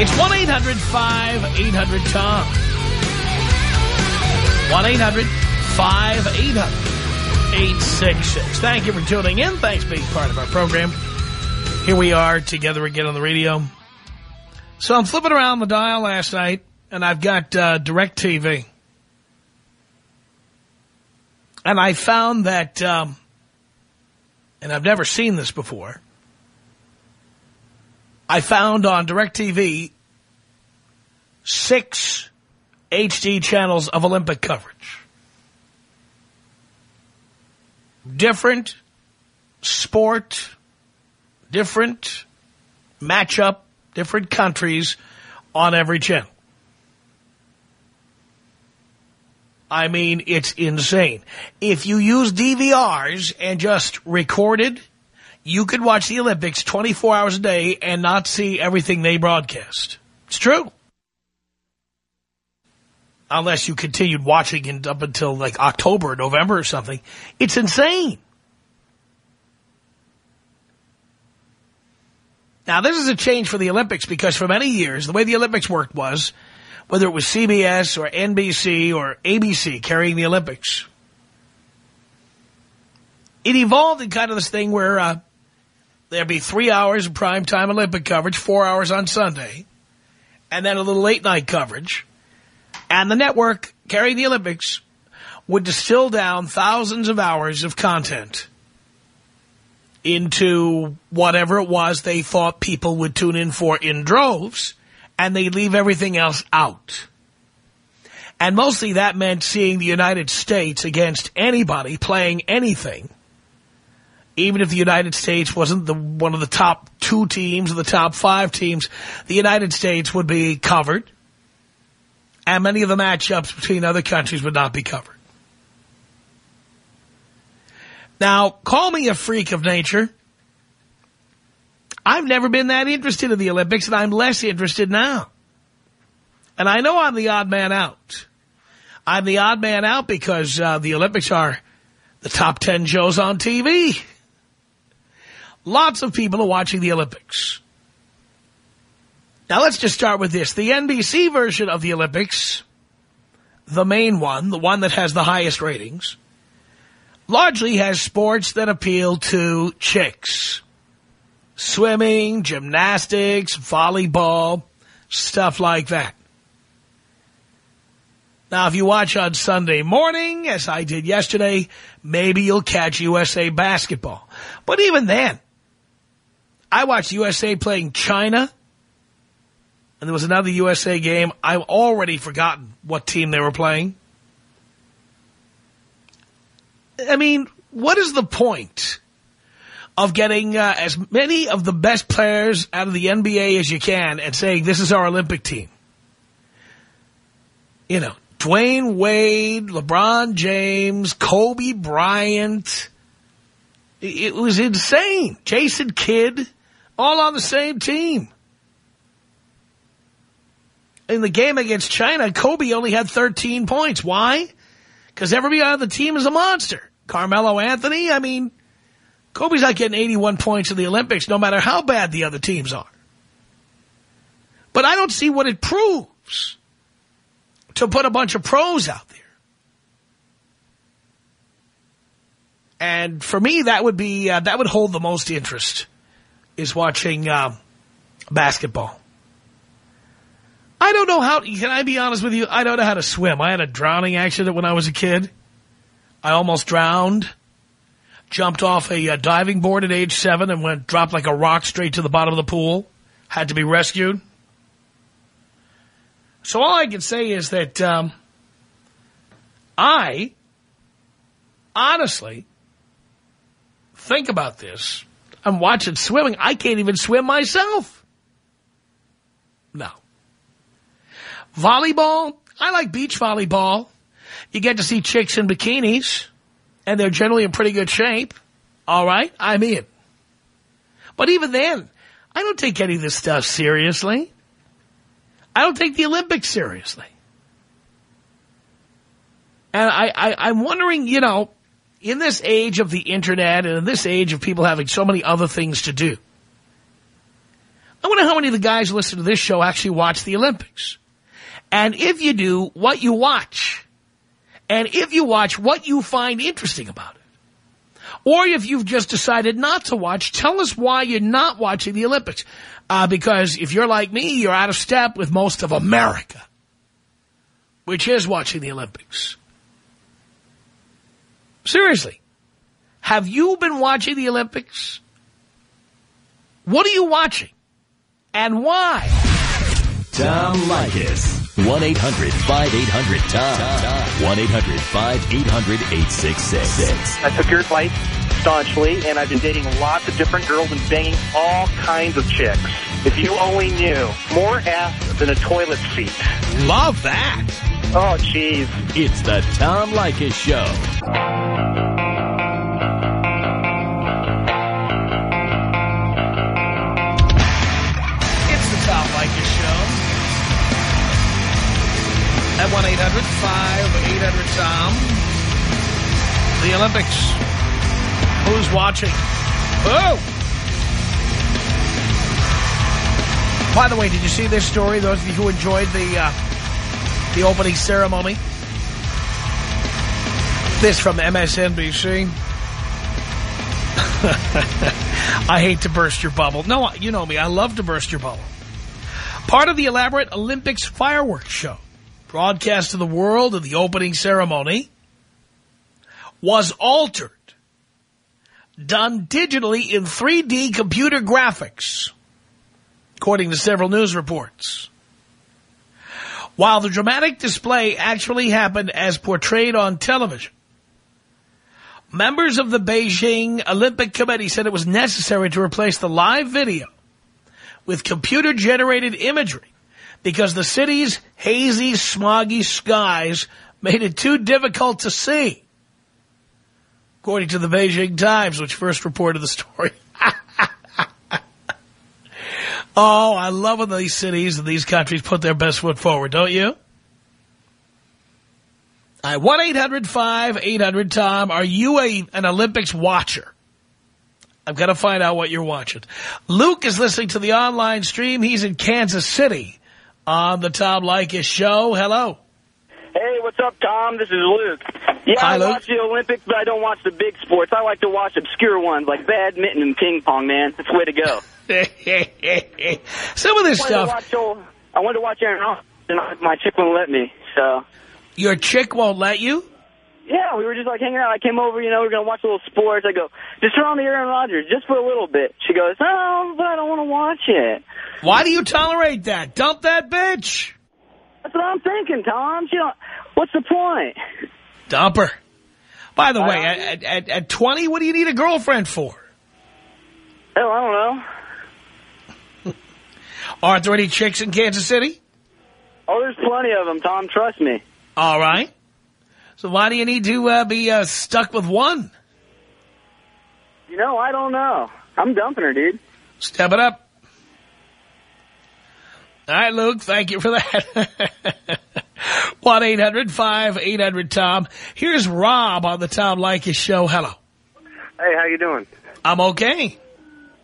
It's 1-800-5800-TOM. 1-800-5800-866. Thank you for tuning in. Thanks for being part of our program. Here we are together again on the radio. So I'm flipping around the dial last night, and I've got uh, DirecTV. And I found that, um, and I've never seen this before, I found on DirecTV six HD channels of Olympic coverage. Different sport, different matchup, different countries on every channel. I mean, it's insane. If you use DVRs and just recorded, you could watch the Olympics 24 hours a day and not see everything they broadcast. It's true. Unless you continued watching it up until like October November or something. It's insane. Now, this is a change for the Olympics because for many years, the way the Olympics worked was, whether it was CBS or NBC or ABC carrying the Olympics, it evolved in kind of this thing where uh, there'd be three hours of primetime Olympic coverage, four hours on Sunday, and then a little late-night coverage. And the network carrying the Olympics would distill down thousands of hours of content into whatever it was they thought people would tune in for in droves, and they'd leave everything else out. And mostly that meant seeing the United States against anybody playing anything. Even if the United States wasn't the one of the top two teams or the top five teams, the United States would be covered. And many of the matchups between other countries would not be covered. Now, call me a freak of nature. I've never been that interested in the Olympics, and I'm less interested now. And I know I'm the odd man out. I'm the odd man out because uh, the Olympics are the top 10 shows on TV. Lots of people are watching the Olympics. Now, let's just start with this. The NBC version of the Olympics, the main one, the one that has the highest ratings, largely has sports that appeal to chicks. Swimming, gymnastics, volleyball, stuff like that. Now, if you watch on Sunday morning, as I did yesterday, maybe you'll catch USA basketball. But even then, I watched USA playing China, and there was another USA game. I've already forgotten what team they were playing. I mean, what is the point of getting uh, as many of the best players out of the NBA as you can and saying, this is our Olympic team? You know, Dwyane Wade, LeBron James, Kobe Bryant. It was insane. Jason Kidd, all on the same team. In the game against China, Kobe only had 13 points. Why? Because everybody on the team is a monster. Carmelo Anthony, I mean, Kobe's not getting 81 points in the Olympics no matter how bad the other teams are. But I don't see what it proves to put a bunch of pros out there. And for me, that would be, uh, that would hold the most interest is watching uh, basketball. I don't know how, can I be honest with you? I don't know how to swim. I had a drowning accident when I was a kid. I almost drowned. Jumped off a uh, diving board at age seven and went, dropped like a rock straight to the bottom of the pool. Had to be rescued. So all I can say is that, um, I honestly think about this. I'm watching swimming. I can't even swim myself. No. Volleyball. I like beach volleyball. You get to see chicks in bikinis, and they're generally in pretty good shape. All right, I'm in. But even then, I don't take any of this stuff seriously. I don't take the Olympics seriously. And I, I, I'm wondering, you know, in this age of the internet and in this age of people having so many other things to do, I wonder how many of the guys who listen to this show actually watch the Olympics. And if you do, what you watch. And if you watch, what you find interesting about it. Or if you've just decided not to watch, tell us why you're not watching the Olympics. Uh, because if you're like me, you're out of step with most of America, which is watching the Olympics. Seriously. Have you been watching the Olympics? What are you watching? And why? Tom Leykis. 1-800-5800-TOM. 1-800-5800-866. I took your advice staunchly, and I've been dating lots of different girls and banging all kinds of chicks. If you only knew. More ass than a toilet seat. Love that. Oh, jeez. It's the Tom Leykis Show. It's the Tom Leykis Show. At 1-800-5800-TOM. The Olympics. Who's watching? Oh! By the way, did you see this story? Those of you who enjoyed the uh, the opening ceremony. This from MSNBC. I hate to burst your bubble. No, you know me. I love to burst your bubble. Part of the elaborate Olympics fireworks show, broadcast to the world in the opening ceremony, was altered, done digitally in 3D computer graphics, according to several news reports. While the dramatic display actually happened as portrayed on television, members of the Beijing Olympic Committee said it was necessary to replace the live video with computer-generated imagery because the city's hazy, smoggy skies made it too difficult to see, according to the Beijing Times, which first reported the story. Oh, I love when these cities and these countries put their best foot forward, don't you? I 1-800-5800-TOM. Are you a, an Olympics watcher? I've got to find out what you're watching. Luke is listening to the online stream. He's in Kansas City on the Tom Leykis show. Hello. Hey, what's up, Tom? This is Luke. Yeah, Hi, I Luke. watch the Olympics, but I don't watch the big sports. I like to watch obscure ones like badminton and ping pong, man. It's the way to go. Some of this I to stuff, old- I wanted to watch Aaron Rodgers, and my chick wouldn't let me, so... your chick won't let you? Yeah, we were just like hanging out. I came over, you know, we are gonna watch a little sports. I go, just turn on the Aaron Rodgers, just for a little bit. She goes, oh, but I don't want to watch it. Why do you tolerate that? Dump that bitch. That's what I'm thinking, Tom. She don't. What's the point? Dump her. By the I- way, at, at, at 20, what do you need a girlfriend for? Hell, I don't know. Aren't there any chicks in Kansas City? Oh, there's plenty of them, Tom. Trust me. All right. So why do you need to uh, be uh, stuck with one? You know, I don't know. I'm dumping her, dude. Step it up. All right, Luke, thank you for that. 1-800-5800-TOM. Here's Rob on the Tom Leykis show. Hello. Hey, how you doing? I'm okay.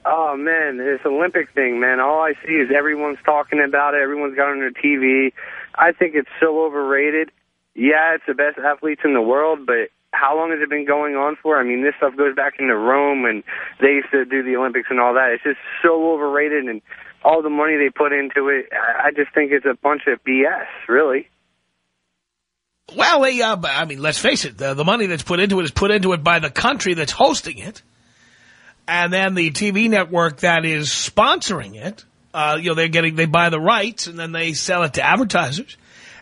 Oh man, this Olympic thing, man. All I see is everyone's talking about it. Everyone's got on their TV. I think it's so overrated. Yeah, it's the best athletes in the world, but how long has it been going on for? I mean, this stuff goes back into Rome, and they used to do the Olympics and all that. It's just so overrated, and all the money they put into it, I I just think it's a bunch of BS, really. Well, they, uh, I mean, let's face it. The, the money that's put into it is put into it by the country that's hosting it. And then the TV network that is sponsoring it, uh, you know, they're getting, they buy the rights and then they sell it to advertisers.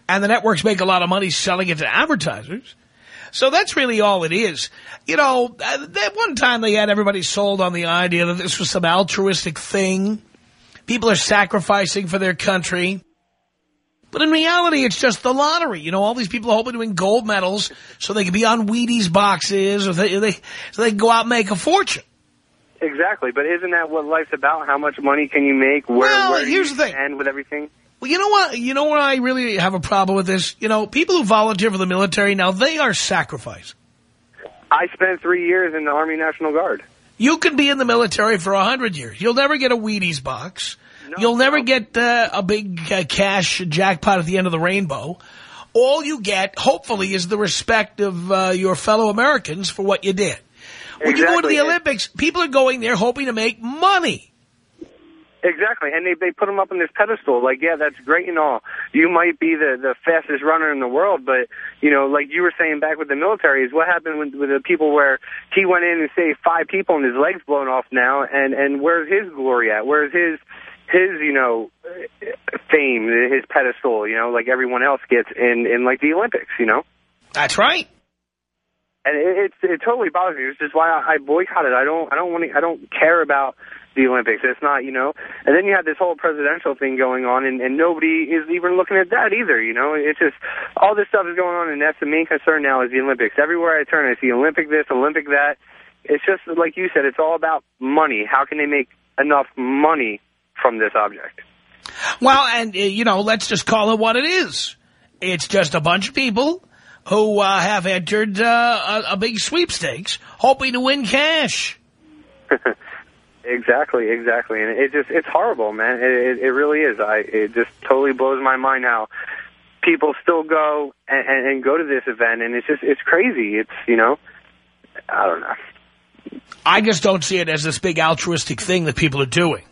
And the networks make a lot of money selling it to advertisers. So that's really all it is. You know, uh, at one time they had everybody sold on the idea that this was some altruistic thing. People are sacrificing for their country. But in reality, it's just the lottery. You know, all these people are hoping to win gold medals so they can be on Wheaties boxes or they, they, so they can go out and make a fortune. Exactly, but isn't that what life's about? How much money can you make? Where, Well, where here's you the thing. stand with everything? Well, you know what? You know where I really have a problem with this? You know, people who volunteer for the military, now they are sacrificing. I spent three years in the Army National Guard. You can be in the military for a hundred years. You'll never get a Wheaties box. No, You'll never no. get uh, a big uh, cash jackpot at the end of the rainbow. All you get, hopefully, is the respect of uh, your fellow Americans for what you did. When you go to the Olympics, people are going there hoping to make money. Exactly, and they they put them up on this pedestal. Like, yeah, that's great and all. You might be the the fastest runner in the world, but you know, like you were saying back with the military, is what happened with, with the people where he went in and saved five people and his legs blown off now, and and where's his glory at? Where's his his you know fame, his pedestal? You know, like everyone else gets in in like the Olympics. You know. That's right. And it, it's it totally bothers me. Which is why I, I boycotted. I don't I don't want to. I don't care about the Olympics. It's not you know. And then you have this whole presidential thing going on, and, and nobody is even looking at that either. You know, it's just all this stuff is going on, and that's the main concern now is the Olympics. Everywhere I turn, I see Olympic this, Olympic that. It's just like you said. It's all about money. How can they make enough money from this object? Well, and, uh, you know, let's just call it what it is. It's just a bunch of people who uh, have entered uh, a, a big sweepstakes hoping to win cash. Exactly, exactly, and it just it's horrible, man. It, it, it really is. I it just totally blows my mind how people still go and, and, and go to this event, and it's just it's crazy. It's you know, I don't know. I just don't see it as this big altruistic thing that people are doing.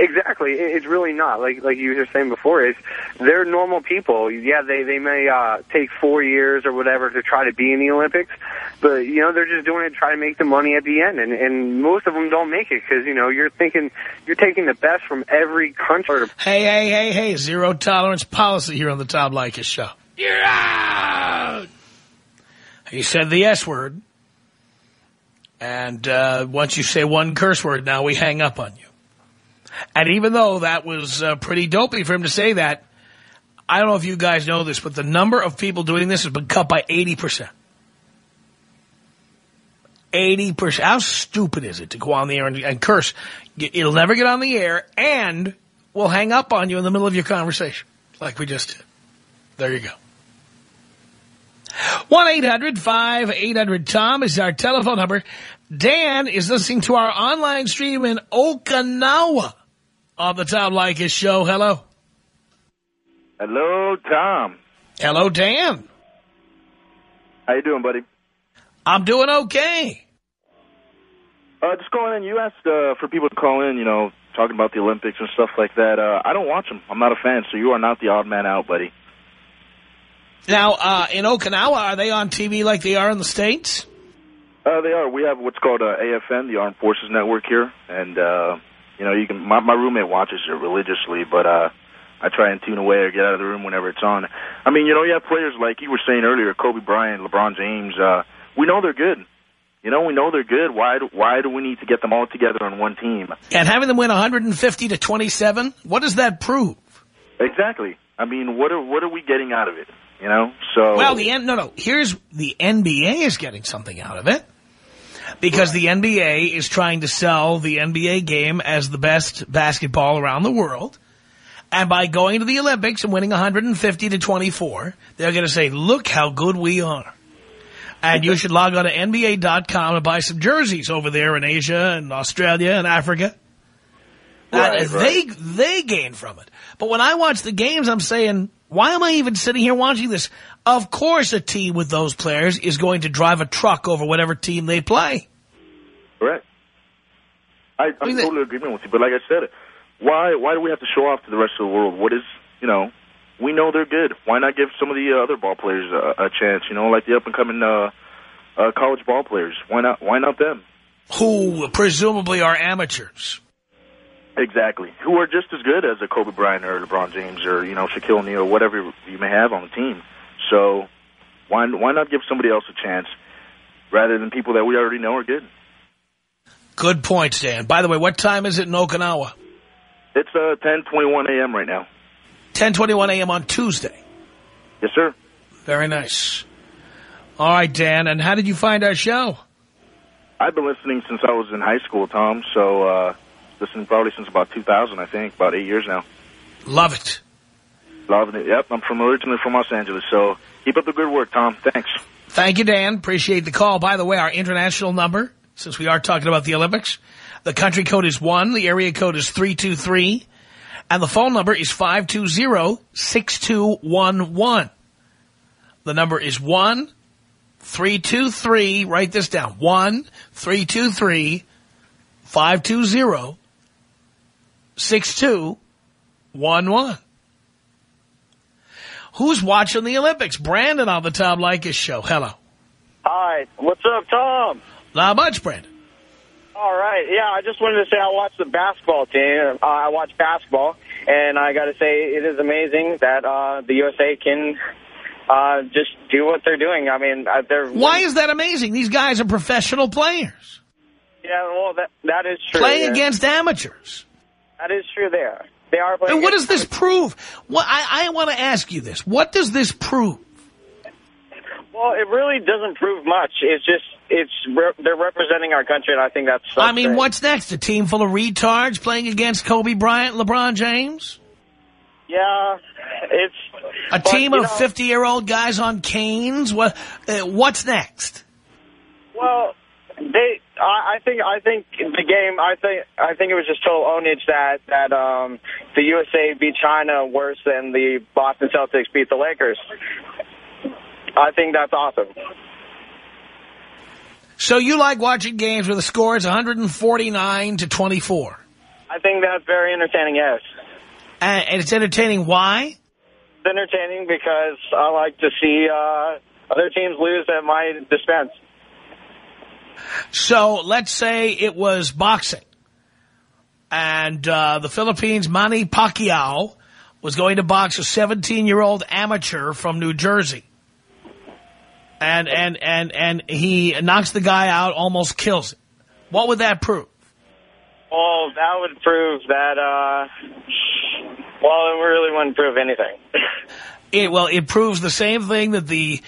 Exactly, it's really not. Like like you were saying before, it's they're normal people. Yeah, they they may uh, take four years or whatever to try to be in the Olympics, but you know they're just doing it to try to make the money at the end, and and most of them don't make it because you know you're thinking you're taking the best from every country. Hey, hey, hey, hey, zero tolerance policy here on the Tom Leykis show. You're out! He said the S word. And uh, once you say one curse word, now we hang up on you. And even though that was uh, pretty dopey for him to say that, I don't know if you guys know this, but the number of people doing this has been cut by 80%. 80%. How stupid is it to go on the air and, and curse? It'll never get on the air, and we'll hang up on you in the middle of your conversation, like we just did. There you go. 1-800-5800-TOM is our telephone number. Dan is listening to our online stream in Okinawa on the Tom Leykis show. Hello. Hello, Tom. Hello, Dan. How you doing, buddy? I'm doing okay. Uh, just calling in. You asked uh, for people to call in, you know, talking about the Olympics and stuff like that. Uh, I don't watch them. I'm not a fan, so you are not the odd man out, buddy. Now, uh, in Okinawa, are they on TV like they are in the States? Uh, they are. We have what's called uh, AFN, the Armed Forces Network here, and uh, you know, you can. My, my roommate watches it religiously, but uh, I try and tune away or get out of the room whenever it's on. I mean, you know, you have players like you were saying earlier, Kobe Bryant, LeBron James. Uh, we know they're good. You know, we know they're good. Why? Do, why do we need to get them all together on one team? And having them win 150 to 27, what does that prove? Exactly. I mean, what are what are we getting out of it? You know, so Well, the N no, no. Here's the NBA is getting something out of it because the NBA is trying to sell the NBA game as the best basketball around the world. And by going to the Olympics and winning 150 to 24, they're going to say, look how good we are. And you should log on to NBA.com and buy some jerseys over there in Asia and Australia and Africa. Right, Uh, They, they gain from it. But when I watch the games, I'm saying, Why am I even sitting here watching this? Of course a team with those players is going to drive a truck over whatever team they play. Correct. I, that- totally agreement with you, but like I said, why why do we have to show off to the rest of the world? What is you know? We know they're good. Why not give some of the uh, other ball players a, a chance? You know, like the up and coming uh, uh, college ball players. Why not? Why not them? Who presumably are amateurs. Exactly. Who are just as good as a Kobe Bryant or LeBron James or you know Shaquille O'Neal, or whatever you may have on the team. So why why not give somebody else a chance rather than people that we already know are good? Good point, Dan. By the way, what time is it in Okinawa? It's uh 10:21 a.m. right now. 10:21 a.m. on Tuesday. Yes, sir. Very nice. All right, Dan. And how did you find our show? I've been listening since I was in high school, Tom. So uh listening probably since about 2000, I think, about eight years now. Love it. Loving it. Yep, I'm from originally from Los Angeles. So keep up the good work, Tom. Thanks. Thank you, Dan. Appreciate the call. By the way, our international number, since we are talking about the Olympics, the country code is 1, the area code is 323, and the phone number is 520-6211. The number is 1-323, write this down, 1-323-520-6211. Who's watching the Olympics? Brandon on the Tom Leykis show. Hello. Hi, what's up, Tom? Not much, Brandon. All right, yeah, I just wanted to say I watched the basketball team. Uh, I watch basketball, and I got to say it is amazing that uh, the USA can uh, just do what they're doing. I mean, uh, they're Why is that amazing? These guys are professional players yeah, well, that that is true. playing yeah. against amateurs. that is true. There, they are playing. And what does this prove? What I, I want to ask you this. What does this prove? Well, it really doesn't prove much. It's just it's re they're representing our country, and I think that's. I mean, what's next? A team full of retards playing against Kobe Bryant, LeBron James? Yeah, it's A but, team of know, 50-year-old guys on canes? What? Uh, what's next? Well, they. I, I think. I think the game. I think. I think it was just total ownage that that um, the USA beat China worse than the Boston Celtics beat the Lakers. I think that's awesome. So you like watching games where the score is 149 to 24. I think that's very entertaining. Yes, And, and it's entertaining. Why? it's entertaining because I like to see uh, other teams lose at my dispense. So let's say it was boxing. And uh, the Philippines' Manny Pacquiao was going to box a 17-year-old amateur from New Jersey. And, and, and, and he knocks the guy out, almost kills him. What would that prove? Well, that would prove that. Uh, well, it really wouldn't prove anything. It, well, it proves the same thing that the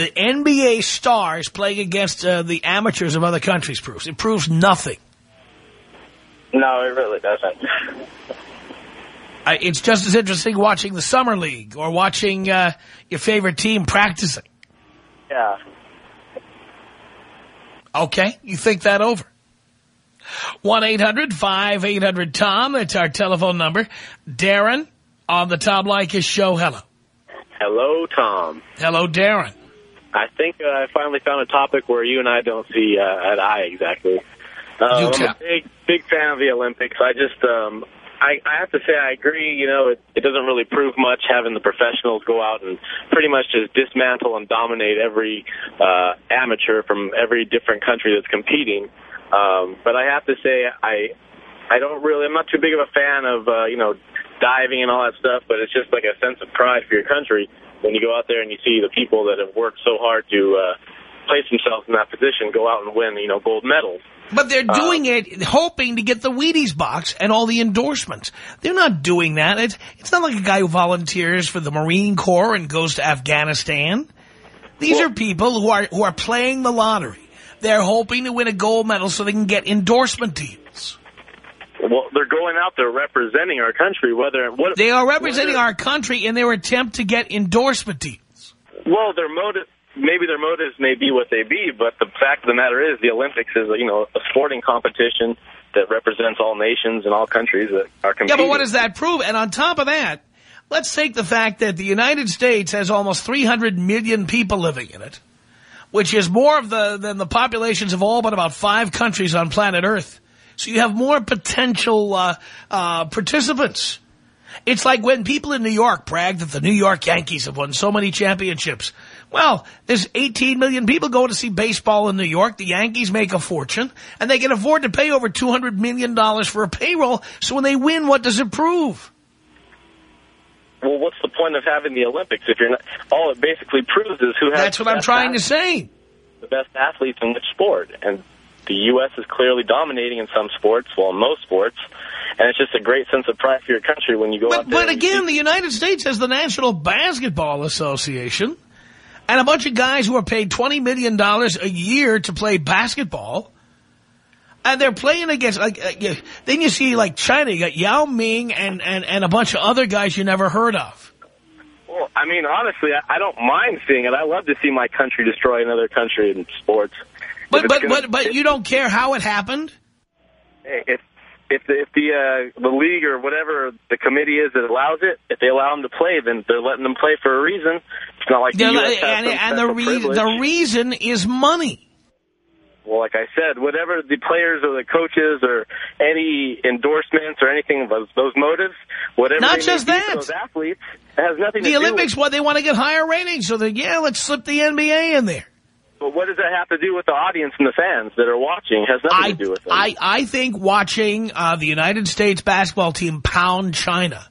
the NBA stars playing against uh, the amateurs of other countries proves. It proves nothing. no, it really doesn't. I, it's just as interesting watching the Summer League or watching uh, your favorite team practicing. Yeah. Okay, you think that over. 1-800-5800-TOM. That's our telephone number. Darren on the Tom Leykis show. Hello. Hello, Tom. Hello, Darren. I think uh, I finally found a topic where you and I don't see uh, eye to eye exactly. Uh, I'm a big, big fan of the Olympics. I just, um, I, I have to say, I agree. You know, it, it doesn't really prove much having the professionals go out and pretty much just dismantle and dominate every uh, amateur from every different country that's competing. Um, but I have to say, I, I don't really. I'm not too big of a fan of, uh, you know, diving and all that stuff. But it's just like a sense of pride for your country when you go out there and you see the people that have worked so hard to uh, place themselves in that position go out and win, you know, gold medals. But they're doing it hoping to get the Wheaties box and all the endorsements. They're not doing that. It's, it's not like a guy who volunteers for the Marine Corps and goes to Afghanistan. These are people who are who are playing the lottery. They're hoping to win a gold medal so they can get endorsement deals. Well, they're going out there representing our country. Whether what They are representing whether- our country in their attempt to get endorsement deals. Well, their motive, maybe their motives may be what they be, but the fact of the matter is, the Olympics is, you know, a sporting competition that represents all nations and all countries that are Yeah, but what does that prove? And on top of that, let's take the fact that the United States has almost 300 million people living in it, which is more of the than the populations of all but about five countries on planet Earth. So you have more potential uh, uh, participants. It's like when people in New York brag that the New York Yankees have won so many championships. Well, there's 18 million people going to see baseball in New York. The Yankees make a fortune, and they can afford to pay over $200 million for a payroll. So when they win, what does it prove? Well, what's the point of having the Olympics if you're not? All it basically proves is who has. That's what I'm trying to say. The best athletes in which sport, and the U.S. is clearly dominating in some sports, well, in most sports, and it's just a great sense of pride for your country when you go but, out there. But again, the United States has the National Basketball Association and a bunch of guys who are paid $20 million a year to play basketball. And they're playing against, like, uh, then you see, like, China, you got Yao Ming and, and, and a bunch of other guys you never heard of. Well, I mean, honestly, I, I don't mind seeing it. I love to see my country destroy another country in sports. But but but but you don't care how it happened. If if the, if the uh, the league or whatever the committee is that allows it, if they allow them to play, then they're letting them play for a reason. It's not like the US has and and the special re privilege. the reason is money. Well, like I said, whatever the players or the coaches or any endorsements or anything of those, those motives, whatever Not just that. those athletes, it has nothing to The Olympics, with what they want to get higher ratings, so they yeah, let's slip the NBA in there. But what does that have to do with the audience and the fans that are watching? It has nothing I to do with them. I I think watching uh, the United States basketball team pound China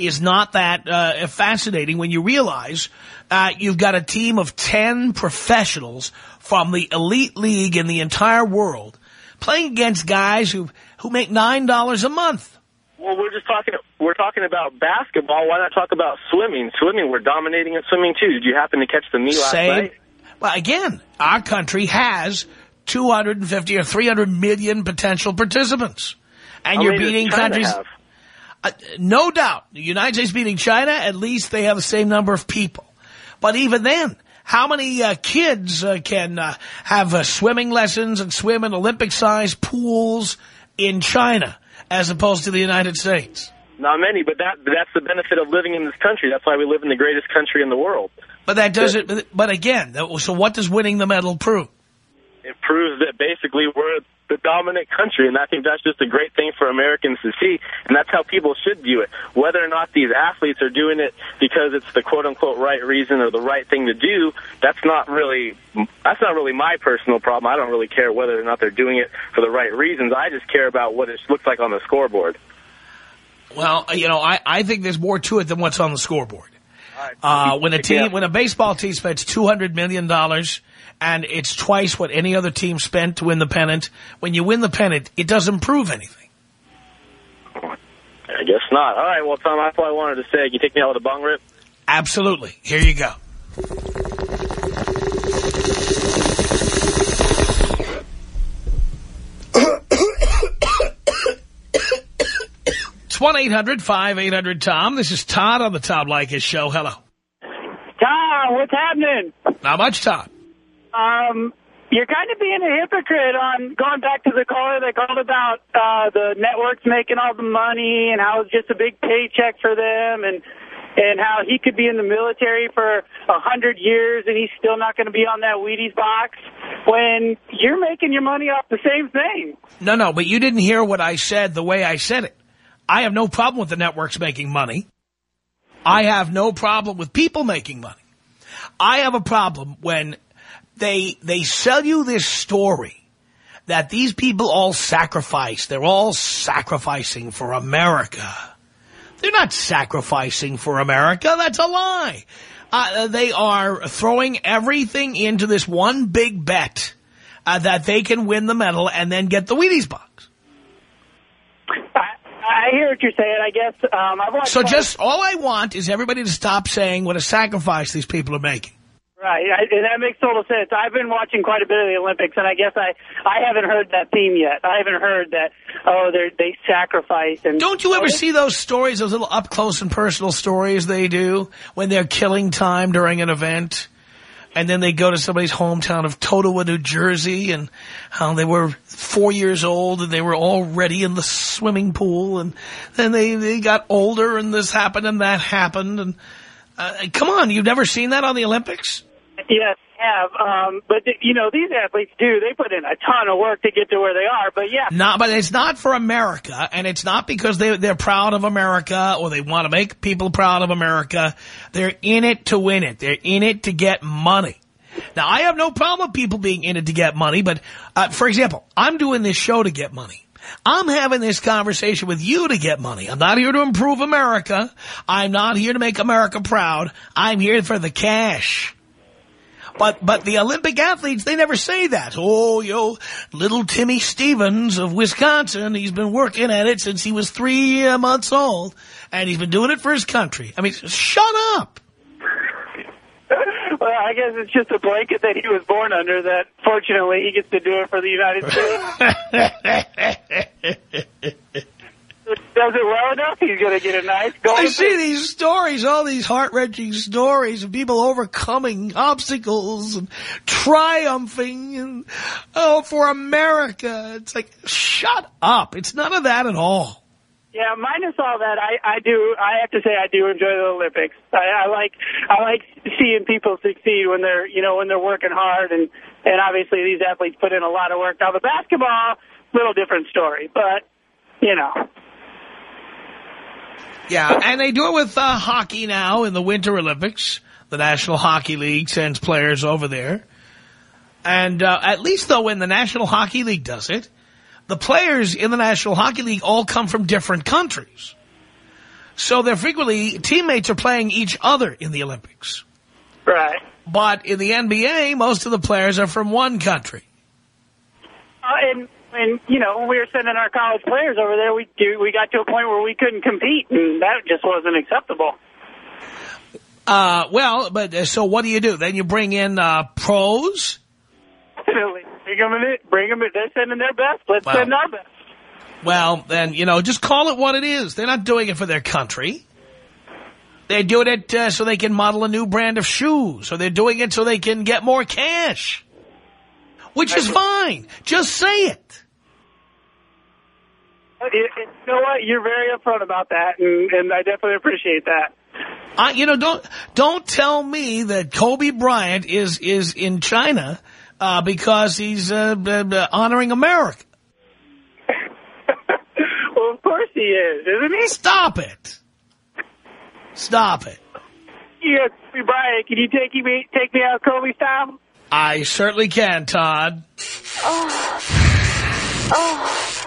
is not that uh, fascinating when you realize uh, you've got a team of 10 professionals from the elite league in the entire world playing against guys who, who make $9 a month. Well, we're just talking. We're talking about basketball. Why not talk about swimming? Swimming, we're dominating at swimming too. Did you happen to catch the meet last Same. night? Well, again, our country has 250 or 300 million potential participants. And How you're beating countries... Uh, no doubt. The United States beating China, at least they have the same number of people. But even then, how many uh, kids uh, can uh, have uh, swimming lessons and swim in Olympic-sized pools in China as opposed to the United States? Not many, but that but that's the benefit of living in this country. That's why we live in the greatest country in the world. But that doesn't, but- but again, that- so what does winning the medal prove? It proves that basically we're the dominant country, and I think that's just a great thing for Americans to see, and that's how people should view it. Whether or not these athletes are doing it because it's the quote-unquote right reason or the right thing to do, that's not really that's not really my personal problem. I don't really care whether or not they're doing it for the right reasons. I just care about what it looks like on the scoreboard. Well, you know, I, I think there's more to it than what's on the scoreboard. Uh, when a team, when a baseball team spends $200 million and it's twice what any other team spent to win the pennant, when you win the pennant, it doesn't prove anything. I guess not. All right, well, Tom, that's all I wanted to say. Can you take me out with a bong rip? Absolutely. Here you go. 1-800-5800-TOM. This is Todd on the Tom Leykis Show. Hello. Tom, what's happening? Not much, Todd. Um, you're kind of being a hypocrite on going back to the caller that called about uh, the networks making all the money and how it's just a big paycheck for them and and how he could be in the military for a hundred years and he's still not going to be on that Wheaties box when you're making your money off the same thing. No, no, but you didn't hear what I said the way I said it. I have no problem with the networks making money. I have no problem with people making money. I have a problem when they they sell you this story that these people all sacrifice. They're all sacrificing for America. They're not sacrificing for America. That's a lie. Uh, they are throwing everything into this one big bet uh, that they can win the medal and then get the Wheaties box. I, hear what you're saying. I guess um, I've watched. So just all I want is everybody to stop saying what a sacrifice these people are making. Right, I, and that makes total sense. I've been watching quite a bit of the Olympics, and I guess I I haven't heard that theme yet. I haven't heard that. Oh, they they sacrifice and Don't you ever see those stories, those little up close and personal stories they do when they're killing time during an event? And then they go to somebody's hometown of Totowa, New Jersey, and how they were four years old and they were already in the swimming pool, and then they, they got older and this happened and that happened. And uh, come on, you've never seen that on the Olympics? Yes, have. Um, but, you know, these athletes do. They put in a ton of work to get to where they are. But, yeah. Not, but it's not for America, and it's not because they, they're proud of America or they want to make people proud of America. They're in it to win it. They're in it to get money. Now, I have no problem with people being in it to get money, but, uh, for example, I'm doing this show to get money. I'm having this conversation with you to get money. I'm not here to improve America. I'm not here to make America proud. I'm here for the cash. But but the Olympic athletes, they never say that. Oh, yo, little Timmy Stevens of Wisconsin, he's been working at it since he was three uh, months old, and he's been doing it for his country. I mean, shut up. Well, I guess it's just a blanket that he was born under that, fortunately, he gets to do it for the United States. does it well enough, he's going to get a nice gold. I see these stories, all these heart-wrenching stories of people overcoming obstacles and triumphing and, oh, for America. It's like, shut up. It's none of that at all. Yeah, minus all that, I, I do. I have to say, I do enjoy the Olympics. I, I like, I like seeing people succeed when they're, you know, when they're working hard, and and obviously these athletes put in a lot of work. Now the basketball, little different story, but you know. Yeah, and they do it with uh, hockey now in the Winter Olympics. The National Hockey League sends players over there. And uh, at least, though, when the National Hockey League does it, the players in the National Hockey League all come from different countries. So they're frequently, teammates are playing each other in the Olympics. Right. But in the NBA, most of the players are from one country. Uh, and and you know, when we were sending our college players over there, we we got to a point where we couldn't compete, and that just wasn't acceptable. Uh, well, but uh, so what do you do? Then you bring in uh, pros. bring them in. Bring them in. They're sending their best. Let's Wow. send our best. Well, then you know, just call it what it is. They're not doing it for their country. They're doing it uh, so they can model a new brand of shoes, or they're doing it so they can get more cash, which is fine. Just say it. You know what? You're very upfront about that, and, and I definitely appreciate that. I, you know, don't don't tell me that Kobe Bryant is is in China uh, because he's uh, uh, uh, honoring America. well, of course he is, isn't he? Stop it. Stop it. Yeah, Kobe Bryant, can you take me take me out Kobe style? I certainly can, Todd.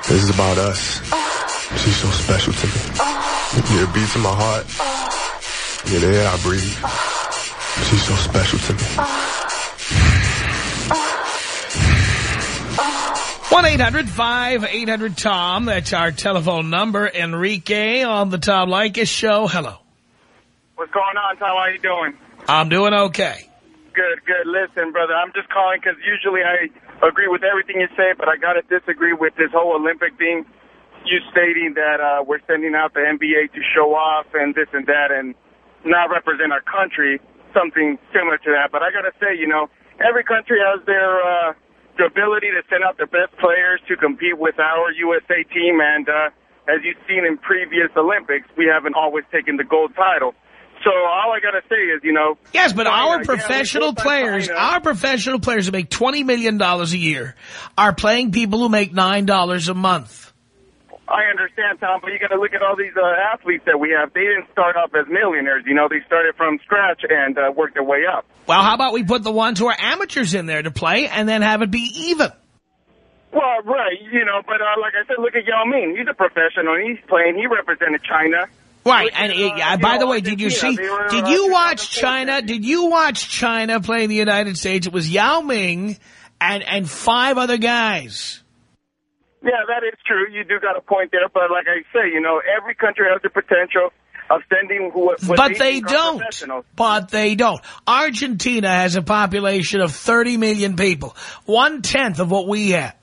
This is about us. She's so special to me. Yeah, it beats in my heart. Yeah, the air I breathe. She's so special to me. one 800 tom That's our telephone number. Enrique on the Tom Leykis show. Hello. What's going on, Tom? How are you doing? I'm doing okay. Good, good. Listen, brother, I'm just calling because usually I agree with everything you say, but I got to disagree with this whole Olympic thing. You stating that uh, we're sending out the NBA to show off and this and that and not represent our country, something similar to that. But I got to say, you know, every country has their uh, the ability to send out their best players to compete with our USA team. And uh, as you've seen in previous Olympics, we haven't always taken the gold title. So all I got to say is, you know... Yes, but China, our professional players, China. our professional players who make $20 million a year are playing people who make $9 a month. I understand, Tom, but you got to look at all these uh, athletes that we have. They didn't start off as millionaires. You know, they started from scratch and uh, worked their way up. Well, how about we put the ones who are amateurs in there to play and then have it be even? Well, right, you know, but uh, like I said, look at Yao Ming. He's a professional. He's playing. He represented China. Right, and it, uh, by the way, did you see, did you watch China, did you watch China play the United States? It was Yao Ming and, and five other guys. Yeah, that is true. You do got a point there, but like I say, you know, every country has the potential of sending who. what But they don't. But they don't. Argentina has a population of 30 million people. One-tenth of what we have.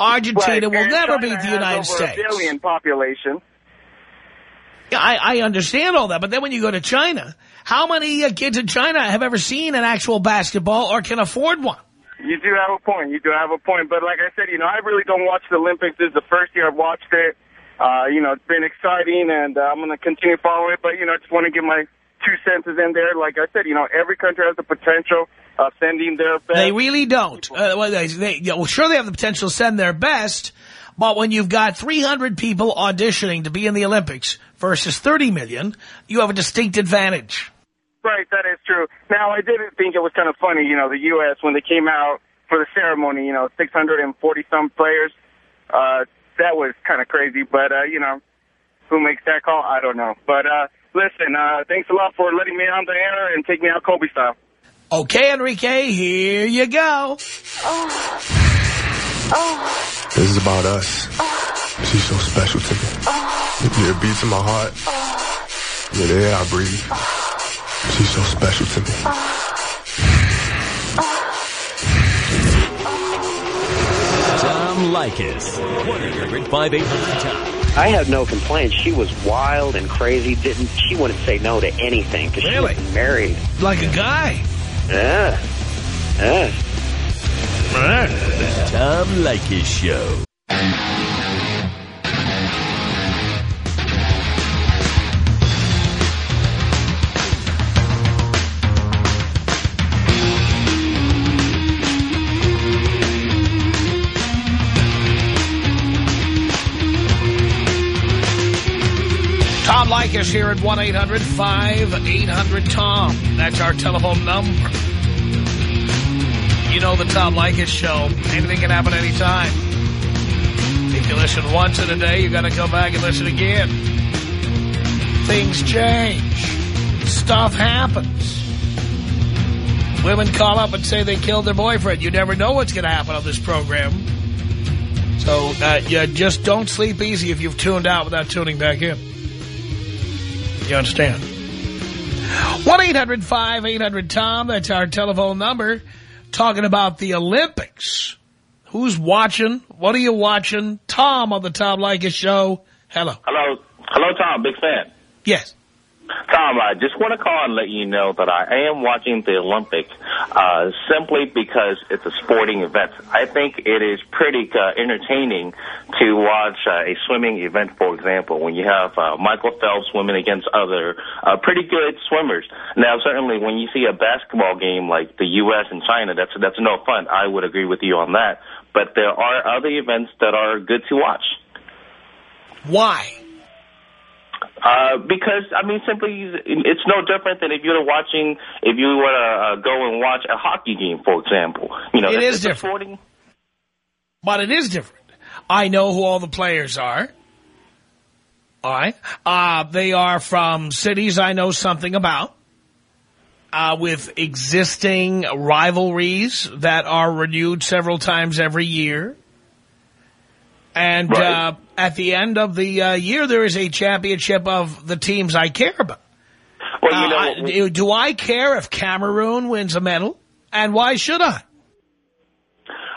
Argentina Right, will and never China beat the United States. A billion population. I, I understand all that, but then when you go to China, how many uh, kids in China have ever seen an actual basketball or can afford one? You do have a point. You do have a point. But like I said, you know, I really don't watch the Olympics. This is the first year I've watched it. Uh, you know, it's been exciting, and uh, I'm going to continue following it. But, you know, I just want to get my two senses in there. Like I said, you know, every country has the potential of sending their best. They really don't. Uh, well, they, they, yeah, well, sure, they have the potential to send their best, but when you've got 300 people auditioning to be in the Olympics versus 30 million, you have a distinct advantage. Right, that is true. Now, I didn't think it was kind of funny, you know, the U.S., when they came out for the ceremony, you know, 640-some players. Uh, that was kind of crazy, but, uh, you know, who makes that call? I don't know. But, uh, listen, uh, thanks a lot for letting me on the air and take me out Kobe style. Okay, Enrique, here you go. Oh. Oh. This is about us. Oh. She's so special to me. Oh. Yeah, it beats in my heart. Oh. Yeah, the air I breathe. Oh. She's so special to me. Tom Leykis. 1-800-5800-TOM. I have no complaints. She was wild and crazy. Didn't She wouldn't say no to anything because really? she was married. Like a guy. Yeah. Yeah. The Tom Leykis Show. Tom Leykis here at 1-800-5800-TOM. That's our telephone number. You know the Tom Leykis show. Anything can happen anytime. If you listen once in a day, you got to go back and listen again. Things change. Stuff happens. Women call up and say they killed their boyfriend. You never know what's going to happen on this program. So uh, you just don't sleep easy if you've tuned out without tuning back in. You understand? 1-800-5800-TOM. That's our telephone number. Talking about the Olympics. Who's watching? What are you watching? Tom on the Tom Leykis show. Hello. Hello. Hello, Tom. Big fan. Yes. Tom, I just want to call and let you know that I am watching the Olympics uh, simply because it's a sporting event. I think it is pretty uh, entertaining to watch uh, a swimming event, for example, when you have uh, Michael Phelps swimming against other uh, pretty good swimmers. Now, certainly when you see a basketball game like the U.S. and China, that's, that's no fun. I would agree with you on that. But there are other events that are good to watch. Why? Uh, because, I mean, simply, it's no different than if you're watching, if you want to uh, go and watch a hockey game, for example. You know, it is different. Sporting... But it is different. I know who all the players are. All right. Uh, they are from cities I know something about. Uh, with existing rivalries that are renewed several times every year. And right. uh, at the end of the uh, year, there is a championship of the teams I care about. Well, you know, uh, I, do I care if Cameroon wins a medal? And why should I?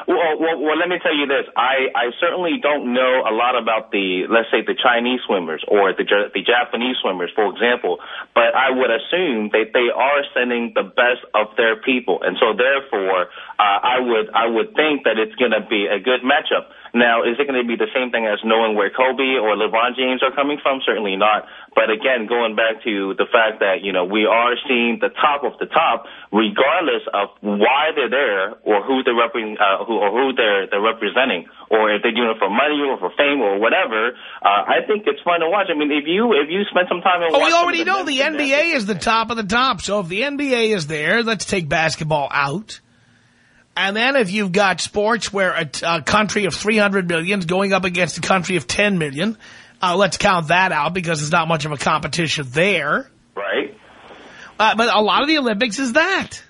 Well, well, well, let me tell you this. I, I certainly don't know a lot about the, let's say, the Chinese swimmers or the the Japanese swimmers, for example. But I would assume that they are sending the best of their people, and so therefore, uh, I would I would think that it's going to be a good matchup. Now, is it going to be the same thing as knowing where Kobe or LeBron James are coming from? Certainly not. But again, going back to the fact that, you know, we are seeing the top of the top, regardless of why they're there or who they're, repping, uh, who, or who they're, they're representing, or if they're doing it for money or for fame or whatever, uh, I think it's fun to watch. I mean, if you, if you spend some time and oh, we already know the NBA is the top of the top. So if the NBA is there, let's take basketball out. And then if you've got sports where a, a country of 300 million is going up against a country of 10 million, uh, let's count that out because there's not much of a competition there. Right. Uh, but a lot of the Olympics is that.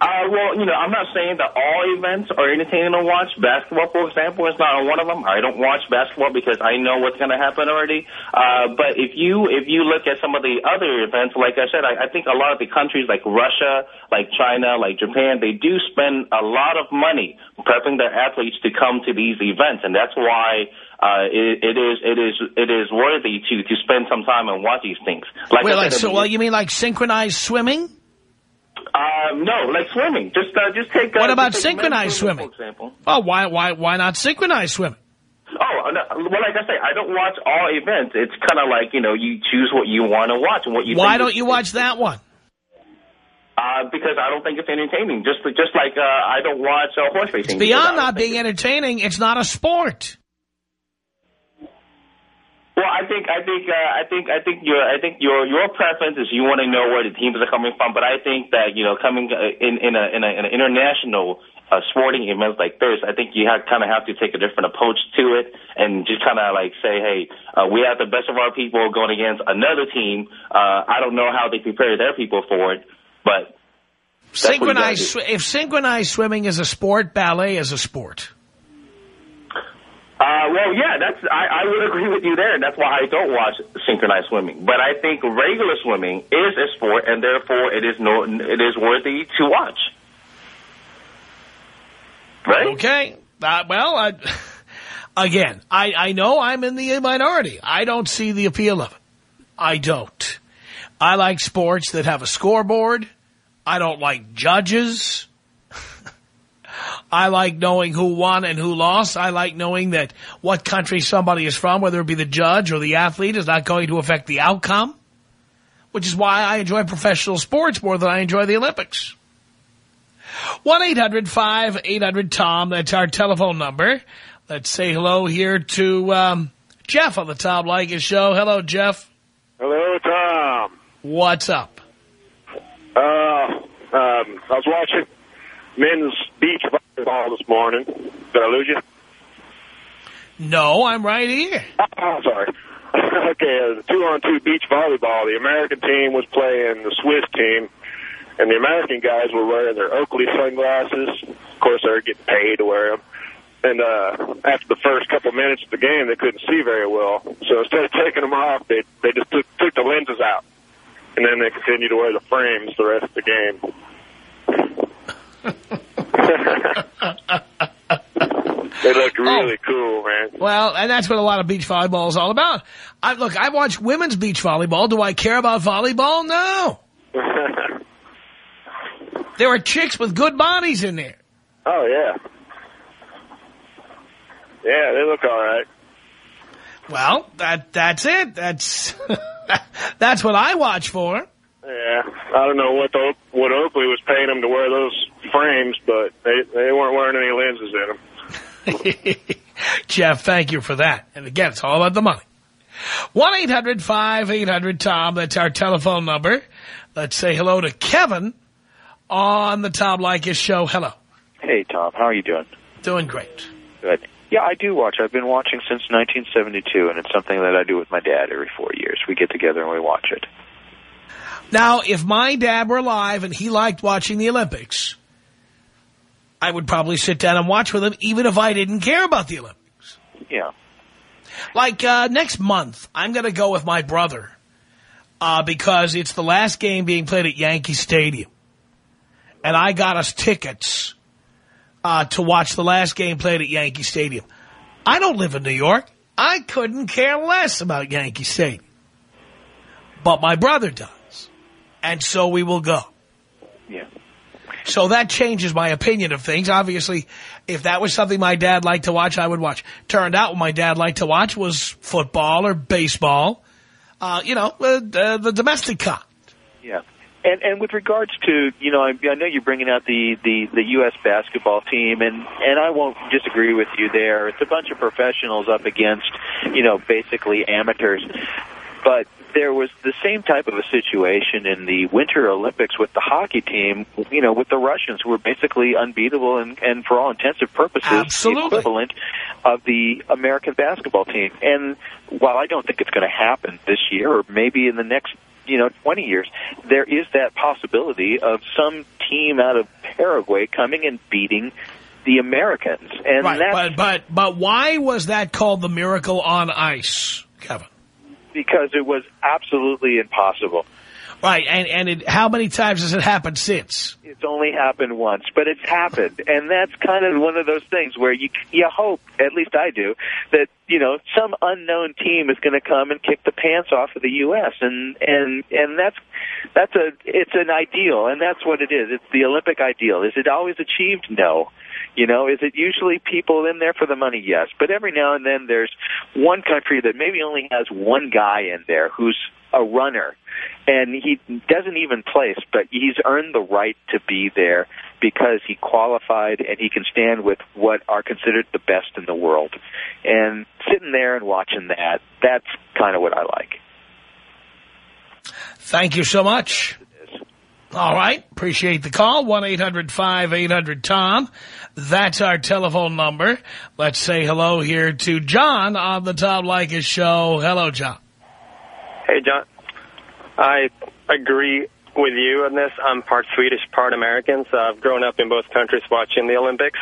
Uh, well, you know, I'm not saying that all events are entertaining to watch. Basketball, for example, is not one of them. I don't watch basketball because I know what's going to happen already. Uh, but if you if you look at some of the other events, like I said, I, I think a lot of the countries like Russia, like China, like Japan, they do spend a lot of money prepping their athletes to come to these events, and that's why uh, it, it is it is it is worthy to to spend some time and watch these things. Like Wait, like, so, well, you mean like synchronized swimming? Uh, no, like swimming. Just uh, just take. Uh, What about take synchronized For swimming? example. Oh, why, why, why not synchronized swimming? Oh, no, well, like I say, I don't watch all events. It's kind of like you know, you choose what you want to watch and what you. Why don't you watch that one? Uh, because I don't think it's entertaining. Just just like uh, I don't watch uh, horse racing. It's beyond not being entertaining. It's not a sport. Well, I think I think uh, I think I think your I think your your preference is you want to know where the teams are coming from, but I think that you know coming uh, in in a in, a, in an international uh, sporting event like this, I think you have, kind of have to take a different approach to it and just kind of like say, hey, uh, we have the best of our people going against another team. Uh, I don't know how they prepare their people for it, but that's what you gotta Synchronized, if synchronized swimming is a sport, ballet is a sport. Uh, well, yeah, that's I, I would agree with you there, that's why I don't watch synchronized swimming. But I think regular swimming is a sport, and therefore it is no, it is worthy to watch. Right? Okay. Uh, well, I, again, I, I know I'm in the minority. I don't see the appeal of it. I don't. I like sports that have a scoreboard. I don't like judges. I like knowing who won and who lost. I like knowing that what country somebody is from, whether it be the judge or the athlete, is not going to affect the outcome. Which is why I enjoy professional sports more than I enjoy the Olympics. 1-800-5800-TOM. That's our telephone number. Let's say hello here to um, Jeff on the Tom Leykis show. Hello, Jeff. Hello, Tom. What's up? Uh, um, I was watching men's beach volleyball this morning. Did I lose you? No, I'm right here. Oh, sorry. okay, uh, two-on-two beach volleyball. The American team was playing the Swiss team, and the American guys were wearing their Oakley sunglasses. Of course, they were getting paid to wear them. And uh, after the first couple minutes of the game, they couldn't see very well. So instead of taking them off, they they just took, took the lenses out, and then they continued to wear the frames the rest of the game. they looked really oh. cool, man. Well, and that's what a lot of beach volleyball is all about. I, look, I watch women's beach volleyball. Do I care about volleyball? No. There are chicks with good bodies in there. oh yeah, yeah, they look all right. Well, that that's it. That's that's what I watch for. Yeah, I don't know what the what Oakley was paying them to wear those frames, but they they weren't wearing any lenses in them. Jeff, thank you for that. And again, it's all about the money. 1-800-5800-TOM. That's our telephone number. Let's say hello to Kevin on the Tom Leykis show. Hello. Hey, Tom. How are you doing? Doing great. Good. Yeah, I do watch. I've been watching since 1972, and it's something that I do with my dad every four years. We get together and we watch it. Now, if my dad were alive and he liked watching the Olympics, I would probably sit down and watch with him even if I didn't care about the Olympics. Yeah. Like uh, next month, I'm going to go with my brother uh, because it's the last game being played at Yankee Stadium. And I got us tickets uh, to watch the last game played at Yankee Stadium. I don't live in New York. I couldn't care less about Yankee Stadium. But my brother does. And so we will go. Yeah. So that changes my opinion of things. Obviously, if that was something my dad liked to watch, I would watch. Turned out what my dad liked to watch was football or baseball. Uh, you know, uh, uh, the domestic kind. Yeah. And and with regards to you know I, I know you're bringing out the the the U.S. basketball team and and I won't disagree with you there. It's a bunch of professionals up against you know basically amateurs, but there was the same type of a situation in the Winter Olympics with the hockey team. You know with the Russians who were basically unbeatable and and for all intensive purposes Absolutely. the equivalent of the American basketball team. And while I don't think it's going to happen this year or maybe in the next you know, 20 years, there is that possibility of some team out of Paraguay coming and beating the Americans. And right, but, but, but why was that called the miracle on ice, Kevin? Because it was absolutely impossible. Right, and, and it, how many times has it happened since? It's only happened once, but it's happened, and that's kind of one of those things where you you hope, at least I do, that you know some unknown team is going to come and kick the pants off of the U.S. and and and that's that's a it's an ideal, and that's what it is. It's the Olympic ideal. Is it always achieved? No. You know, is it usually people in there for the money? Yes. But every now and then there's one country that maybe only has one guy in there who's a runner and he doesn't even place, but he's earned the right to be there because he qualified and he can stand with what are considered the best in the world. And sitting there and watching that, that's kind of what I like. Thank you so much. All right. Appreciate the call. 1-800-5800-TOM. That's our telephone number. Let's say hello here to John on the Tom Leykis show. Hello, John. Hey, John. I agree with you on this. I'm part Swedish, part American, so I've grown up in both countries watching the Olympics.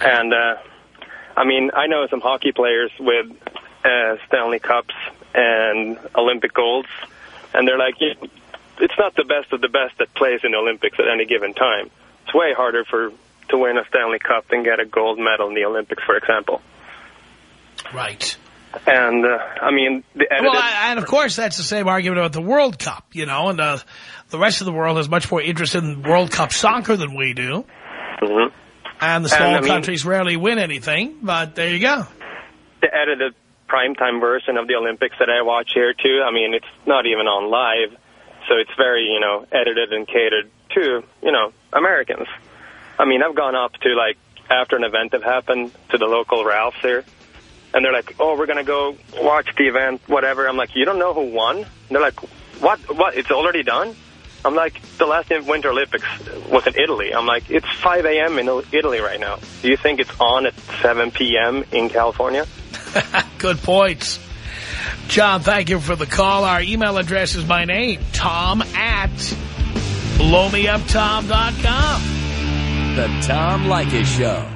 And, uh, I mean, I know some hockey players with uh, Stanley Cups and Olympic golds, and they're like, it's not the best of the best that plays in the Olympics at any given time. It's way harder for to win a Stanley Cup than get a gold medal in the Olympics, for example. Right. And, uh, I mean, the edited... Well, I, and of course, that's the same argument about the World Cup, you know, and uh, the rest of the world is much more interested in World Cup soccer than we do. Mm -hmm. And the small And, I mean- countries rarely win anything, but there you go. the edited primetime version of the Olympics that I watch here, too. I mean, it's not even on live, so it's very, you know, edited and catered to, you know, Americans. I mean, I've gone up to, like, after an event that happened, to the local Ralph's here, and they're like, oh, we're going to go watch the event, whatever. I'm like, you don't know who won? And they're like, what? What? It's already done? I'm like, the last Winter Olympics was in Italy. I'm like, it's 5 a.m. in Italy right now. Do you think it's on at 7 p.m. in California? Good points. John, thank you for the call. Our email address is my name, tom at blowmeuptom.com. The Tom Leykis Show.